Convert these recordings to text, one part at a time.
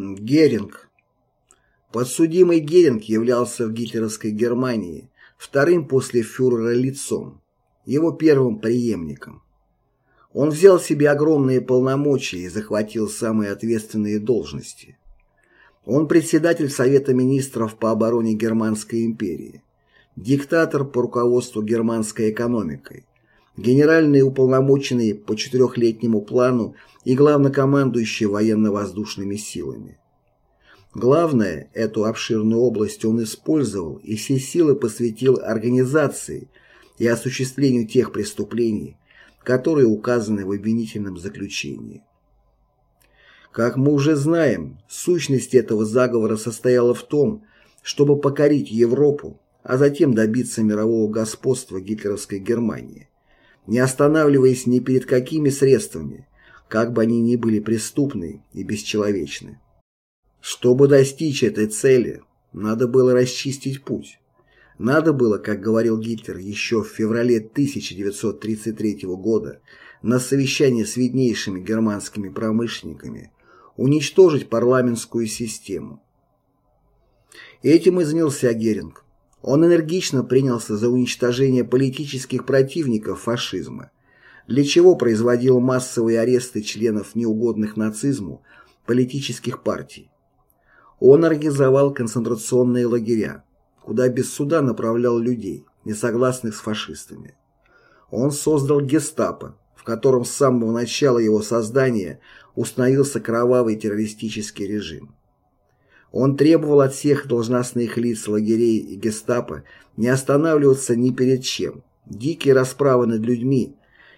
Геринг. Подсудимый Геринг являлся в гитлеровской Германии вторым после фюрера лицом, его первым преемником. Он взял себе огромные полномочия и захватил самые ответственные должности. Он председатель Совета министров по обороне Германской империи, диктатор по руководству германской экономикой, генеральный уполномоченный по четырехлетнему плану и главнокомандующий военно-воздушными силами. Главное, эту обширную область он использовал и все силы посвятил организации и осуществлению тех преступлений, которые указаны в обвинительном заключении. Как мы уже знаем, сущность этого заговора состояла в том, чтобы покорить Европу, а затем добиться мирового господства гитлеровской Германии, не останавливаясь ни перед какими средствами, как бы они ни были преступны и бесчеловечны. Чтобы достичь этой цели, надо было расчистить путь. Надо было, как говорил Гитлер еще в феврале 1933 года на совещании с виднейшими германскими промышленниками, уничтожить парламентскую систему. Этим и занялся Геринг. Он энергично принялся за уничтожение политических противников фашизма, для чего производил массовые аресты членов неугодных нацизму политических партий. Он организовал концентрационные лагеря, куда без суда направлял людей, несогласных с фашистами. Он создал гестапо, в котором с самого начала его создания установился кровавый террористический режим. Он требовал от всех должностных лиц лагерей и гестапо не останавливаться ни перед чем. Дикие расправы над людьми,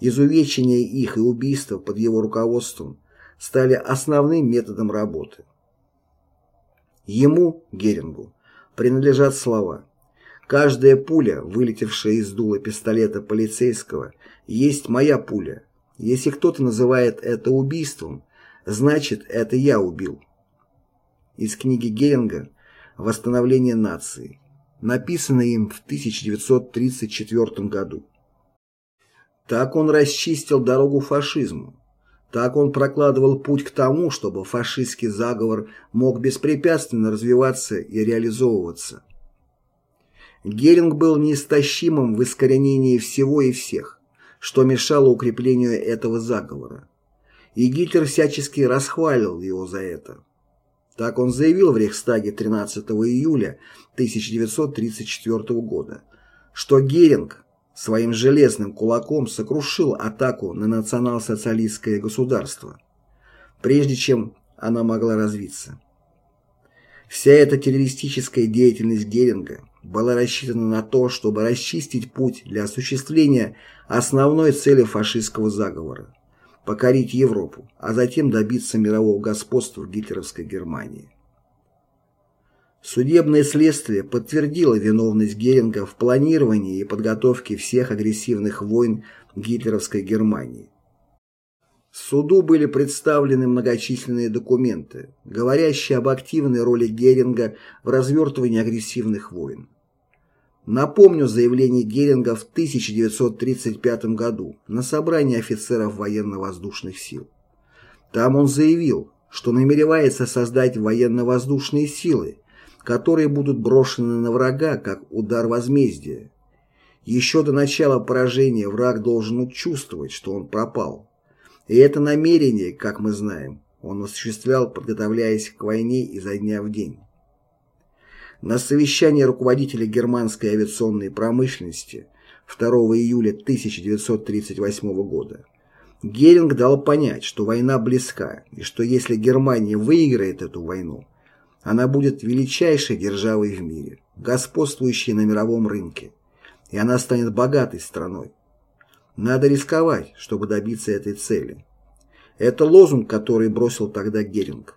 изувечение их и убийства под его руководством стали основным методом работы. Ему, Герингу, принадлежат слова «Каждая пуля, вылетевшая из дула пистолета полицейского, есть моя пуля. Если кто-то называет это убийством, значит, это я убил» из книги Геринга «Восстановление нации», написанной им в 1934 году. Так он расчистил дорогу фашизму. Так он прокладывал путь к тому, чтобы фашистский заговор мог беспрепятственно развиваться и реализовываться. Геринг был неистощимым в искоренении всего и всех, что мешало укреплению этого заговора. И Гитлер всячески расхвалил его за это. Так он заявил в Рейхстаге 13 июля 1934 года, что Геринг своим железным кулаком сокрушил атаку на национал-социалистское государство, прежде чем она могла развиться. Вся эта террористическая деятельность Геринга была рассчитана на то, чтобы расчистить путь для осуществления основной цели фашистского заговора покорить Европу, а затем добиться мирового господства в гитлеровской Германии. Судебное следствие подтвердило виновность Геринга в планировании и подготовке всех агрессивных войн гитлеровской Германии. Суду были представлены многочисленные документы, говорящие об активной роли Геринга в развертывании агрессивных войн. Напомню заявление Геринга в 1935 году на собрании офицеров военно-воздушных сил. Там он заявил, что намеревается создать военно-воздушные силы, которые будут брошены на врага как удар возмездия. Еще до начала поражения враг должен чувствовать, что он пропал. И это намерение, как мы знаем, он осуществлял, подготовляясь к войне изо дня в день. На совещании руководителей германской авиационной промышленности 2 июля 1938 года Геринг дал понять, что война близка, и что если Германия выиграет эту войну, она будет величайшей державой в мире, господствующей на мировом рынке, и она станет богатой страной. Надо рисковать, чтобы добиться этой цели. Это лозунг, который бросил тогда Геринг.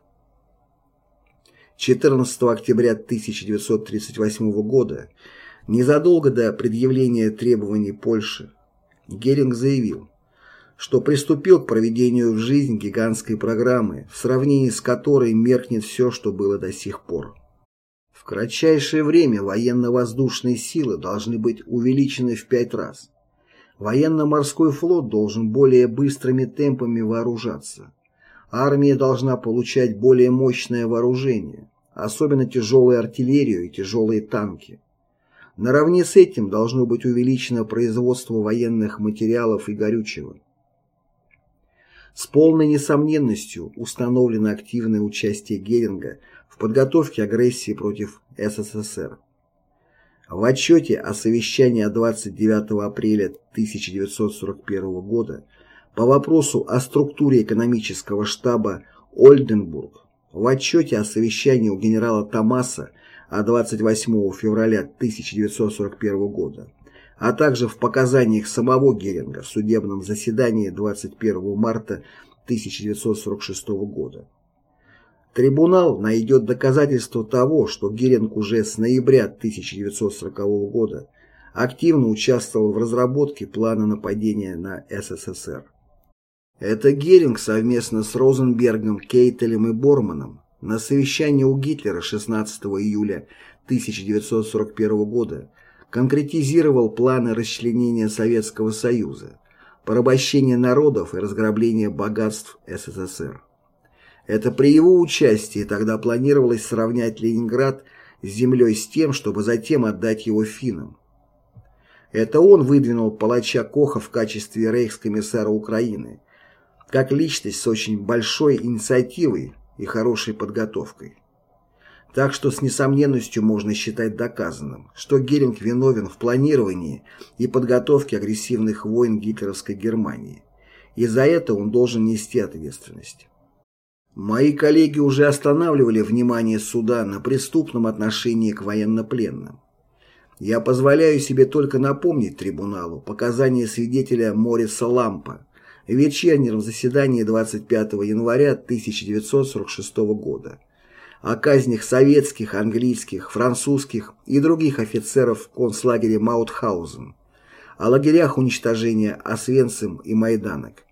14 октября 1938 года, незадолго до предъявления требований Польши, Геринг заявил, что приступил к проведению в жизнь гигантской программы, в сравнении с которой меркнет все, что было до сих пор. В кратчайшее время военно-воздушные силы должны быть увеличены в пять раз. Военно-морской флот должен более быстрыми темпами вооружаться армия должна получать более мощное вооружение, особенно тяжелую артиллерию и тяжелые танки. Наравне с этим должно быть увеличено производство военных материалов и горючего. С полной несомненностью установлено активное участие Геринга в подготовке агрессии против СССР. В отчете о совещании 29 апреля 1941 года по вопросу о структуре экономического штаба Ольденбург в отчете о совещании у генерала Томаса а 28 февраля 1941 года, а также в показаниях самого Геринга в судебном заседании 21 марта 1946 года. Трибунал найдет доказательства того, что Геринг уже с ноября 1940 года активно участвовал в разработке плана нападения на СССР. Это Геринг совместно с Розенбергом, Кейтелем и Борманом на совещании у Гитлера 16 июля 1941 года конкретизировал планы расчленения Советского Союза, порабощения народов и разграбления богатств СССР. Это при его участии тогда планировалось сравнять Ленинград с землей с тем, чтобы затем отдать его финнам. Это он выдвинул палача Коха в качестве рейхскомиссара Украины, как личность с очень большой инициативой, и хорошей подготовкой. Так что с несомненностью можно считать доказанным, что Геринг виновен в планировании и подготовке агрессивных войн гитлеровской Германии, и за это он должен нести ответственность. Мои коллеги уже останавливали внимание суда на преступном отношении к военнопленным. Я позволяю себе только напомнить трибуналу показания свидетеля Мориса Лампа, вечернем заседании 25 января 1946 года. О казнях советских, английских, французских и других офицеров в концлагере Маутхаузен, о лагерях уничтожения Освенцим и Майданок,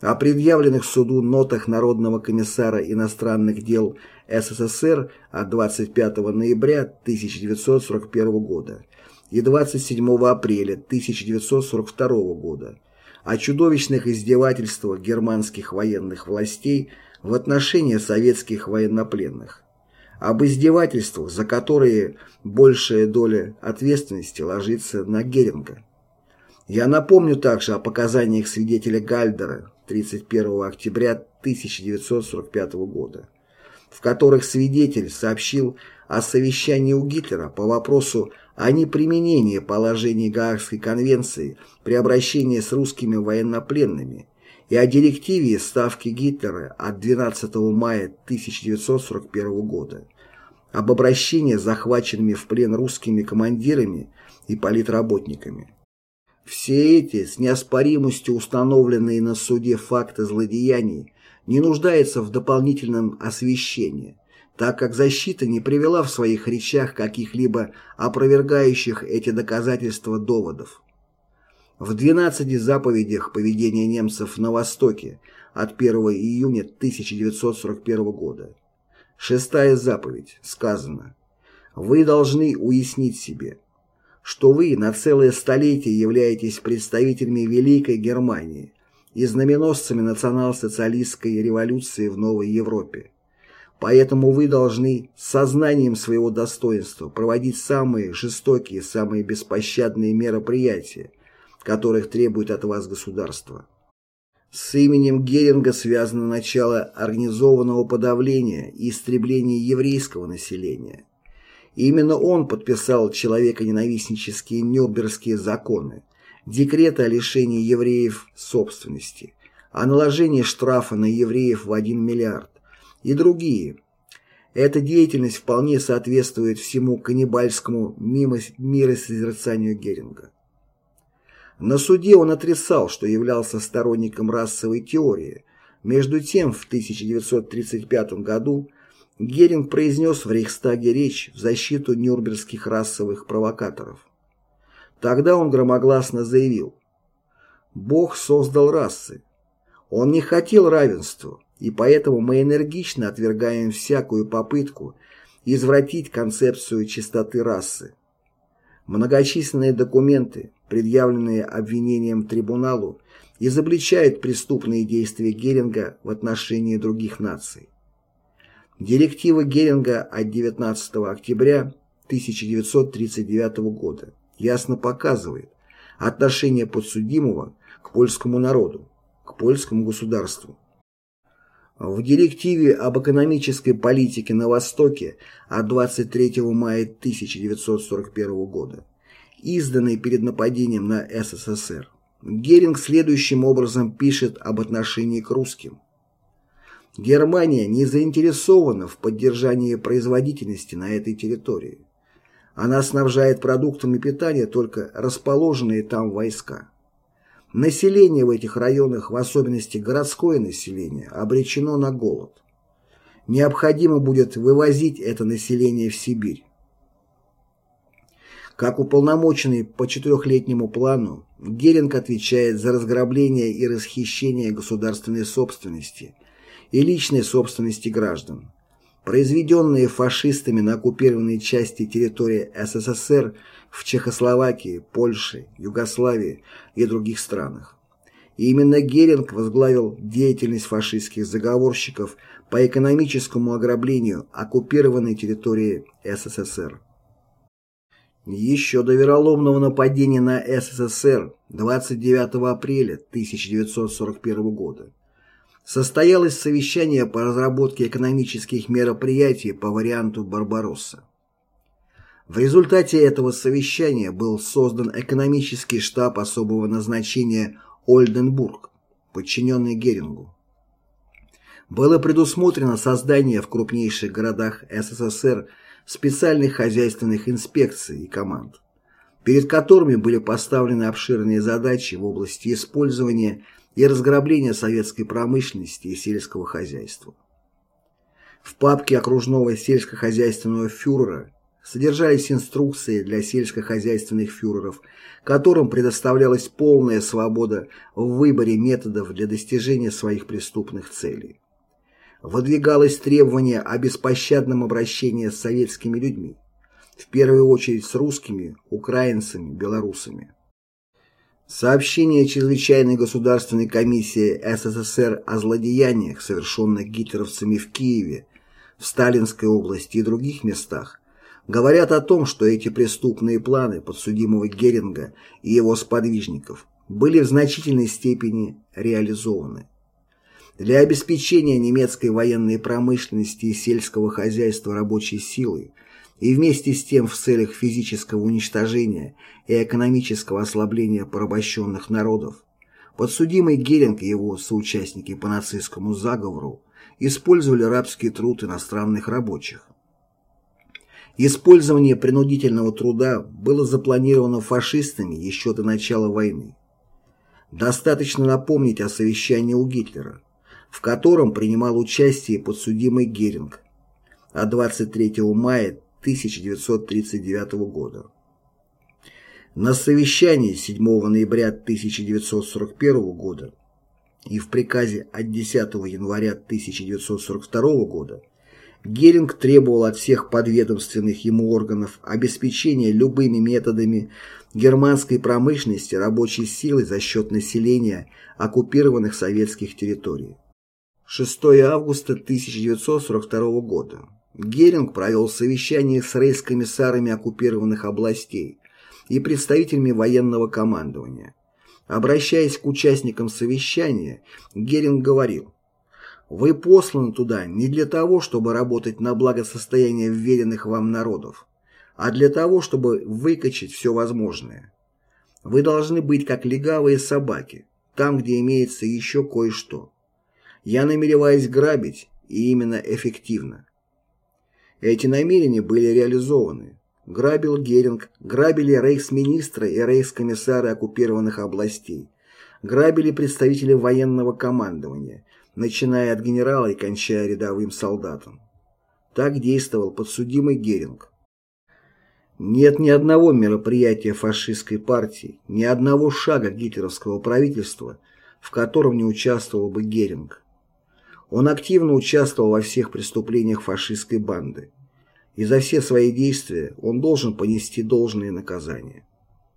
о предъявленных суду нотах Народного комиссара иностранных дел СССР от 25 ноября 1941 года и 27 апреля 1942 года о чудовищных издевательствах германских военных властей в отношении советских военнопленных, об издевательствах, за которые большая доля ответственности ложится на Геринга. Я напомню также о показаниях свидетеля Гальдера 31 октября 1945 года, в которых свидетель сообщил о совещании у Гитлера по вопросу о неприменении положений Гаагской конвенции при обращении с русскими военнопленными и о директиве Ставки Гитлера от 12 мая 1941 года об обращении с захваченными в плен русскими командирами и политработниками. Все эти с неоспоримостью установленные на суде факты злодеяний не нуждаются в дополнительном освещении, так как защита не привела в своих речах каких-либо опровергающих эти доказательства доводов. В 12 заповедях поведения немцев на Востоке от 1 июня 1941 года. Шестая заповедь. Сказано «Вы должны уяснить себе, что вы на целое столетие являетесь представителями Великой Германии и знаменосцами национал-социалистской революции в Новой Европе Поэтому вы должны с сознанием своего достоинства проводить самые жестокие, самые беспощадные мероприятия, которых требует от вас государство. С именем Геринга связано начало организованного подавления и истребления еврейского населения. Именно он подписал человеконенавистнические Нюрнбергские законы, декреты о лишении евреев собственности, о наложении штрафа на евреев в 1 миллиард, и другие. Эта деятельность вполне соответствует всему каннибальскому миросозерцанию Геринга. На суде он отрицал, что являлся сторонником расовой теории. Между тем, в 1935 году Геринг произнес в Рейхстаге речь в защиту нюрнбергских расовых провокаторов. Тогда он громогласно заявил «Бог создал расы. Он не хотел равенства, и поэтому мы энергично отвергаем всякую попытку извратить концепцию чистоты расы. Многочисленные документы, предъявленные обвинением трибуналу, изобличает преступные действия Геринга в отношении других наций. Директива Геринга от 19 октября 1939 года ясно показывает отношение подсудимого к польскому народу, к польскому государству. В директиве об экономической политике на Востоке от 23 мая 1941 года, изданной перед нападением на СССР, Геринг следующим образом пишет об отношении к русским. Германия не заинтересована в поддержании производительности на этой территории. Она снабжает продуктами питания только расположенные там войска. Население в этих районах, в особенности городское население, обречено на голод. Необходимо будет вывозить это население в Сибирь. Как уполномоченный по четырехлетнему плану, Геринг отвечает за разграбление и расхищение государственной собственности и личной собственности граждан, произведенные фашистами на оккупированной части территории СССР в Чехословакии, Польше, Югославии и других странах. И именно Геринг возглавил деятельность фашистских заговорщиков по экономическому ограблению оккупированной территории СССР. Еще до вероломного нападения на СССР 29 апреля 1941 года состоялось совещание по разработке экономических мероприятий по варианту Барбаросса. В результате этого совещания был создан экономический штаб особого назначения Ольденбург, подчиненный Герингу. Было предусмотрено создание в крупнейших городах СССР специальных хозяйственных инспекций и команд, перед которыми были поставлены обширные задачи в области использования и разграбления советской промышленности и сельского хозяйства. В папке окружного сельскохозяйственного фюрера содержались инструкции для сельскохозяйственных фюреров, которым предоставлялась полная свобода в выборе методов для достижения своих преступных целей выдвигалось требование о беспощадном обращении с советскими людьми, в первую очередь с русскими, украинцами, белорусами. Сообщение Чрезвычайной государственной комиссии СССР о злодеяниях, совершенных гитлеровцами в Киеве, в Сталинской области и других местах, говорят о том, что эти преступные планы подсудимого Геринга и его сподвижников были в значительной степени реализованы. Для обеспечения немецкой военной промышленности и сельского хозяйства рабочей силой и вместе с тем в целях физического уничтожения и экономического ослабления порабощенных народов, подсудимый Геринг и его соучастники по нацистскому заговору использовали рабский труд иностранных рабочих. Использование принудительного труда было запланировано фашистами еще до начала войны. Достаточно напомнить о совещании у Гитлера, в котором принимал участие подсудимый Геринг, а 23 мая 1939 года. На совещании 7 ноября 1941 года и в приказе от 10 января 1942 года Геринг требовал от всех подведомственных ему органов обеспечения любыми методами германской промышленности рабочей силой за счет населения оккупированных советских территорий. 6 августа 1942 года. Геринг провел совещание с рейс-комиссарами оккупированных областей и представителями военного командования. Обращаясь к участникам совещания, Геринг говорил, «Вы посланы туда не для того, чтобы работать на благосостояние вверенных вам народов, а для того, чтобы выкачать все возможное. Вы должны быть как легавые собаки, там, где имеется еще кое-что. Я намереваюсь грабить, и именно эффективно. Эти намерения были реализованы. Грабил Геринг, грабили рейхсминистры и рейхскомиссары оккупированных областей, грабили представители военного командования, начиная от генерала и кончая рядовым солдатом. Так действовал подсудимый Геринг. Нет ни одного мероприятия фашистской партии, ни одного шага гитлеровского правительства, в котором не участвовал бы Геринг. Он активно участвовал во всех преступлениях фашистской банды. И за все свои действия он должен понести должное наказание.